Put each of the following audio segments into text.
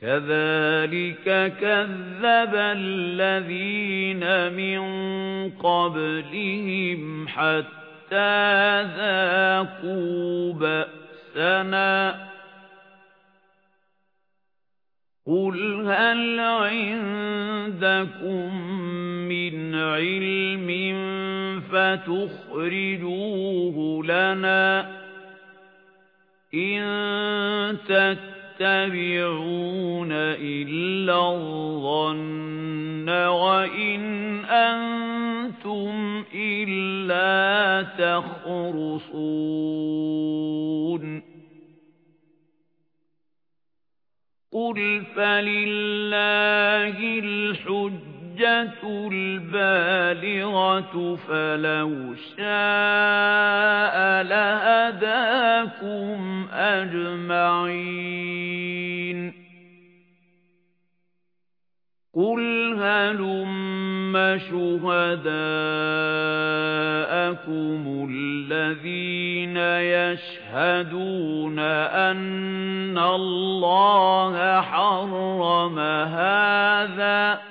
كَذَلِكَ كَذَّبَ الَّذِينَ مِن قَبْلِهِمْ حَتَّى ذَاقُوا بَأْسَنَا. قُلْ هَلْ عِندَكُم مِّنْ عِلْمٍ فَتُخْرِجُوهُ لَنَا إِن تَتَّبِعُونَ إِلَّا الظَّنَّ وَإِنْ أَنتُمْ إِلَّا تَخْرُصُونَ. قُلْ فَلِلَّهِ الْحُجَّةُ الْبَالِغَةُ فَلَوْ شَاءَ لَهَدَاكُمْ أَجْمَعِينَ. قُلْ هَلُمَّ شُهَدَاءَكُمُ الَّذِينَ يَشْهَدُونَ أَنَّ اللَّهَ حَرَّمَ هَذَا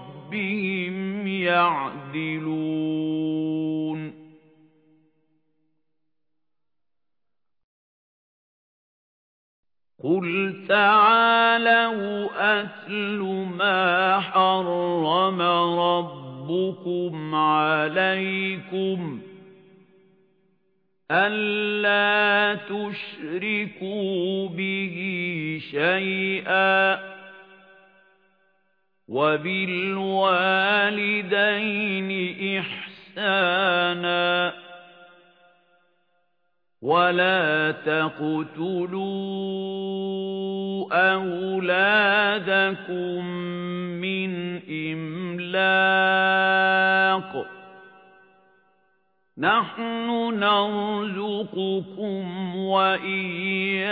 رَبِّهِمْ يَعْدِلُونَ قُلْ تَعَالَوْا أَتْلُ مَا حَرَّمَ رَبُّكُمْ عَلَيْكُمْ أَلَّا تُشْرِكُوا بِهِ شَيْئًا وَبِالْوَالِدَيْنِ إِحْسَانًا وَلَا تَقْتُلُوا أَوْلَادَكُمْ مِنْ إِمْلَاقٍ نَحْنُ نَرْزُقُكُمْ وَإِيَّاهُمْ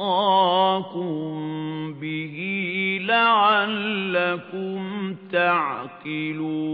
وَصَّاكُم بِهِ لَعَلَّكُمْ تَعْقِلُونَ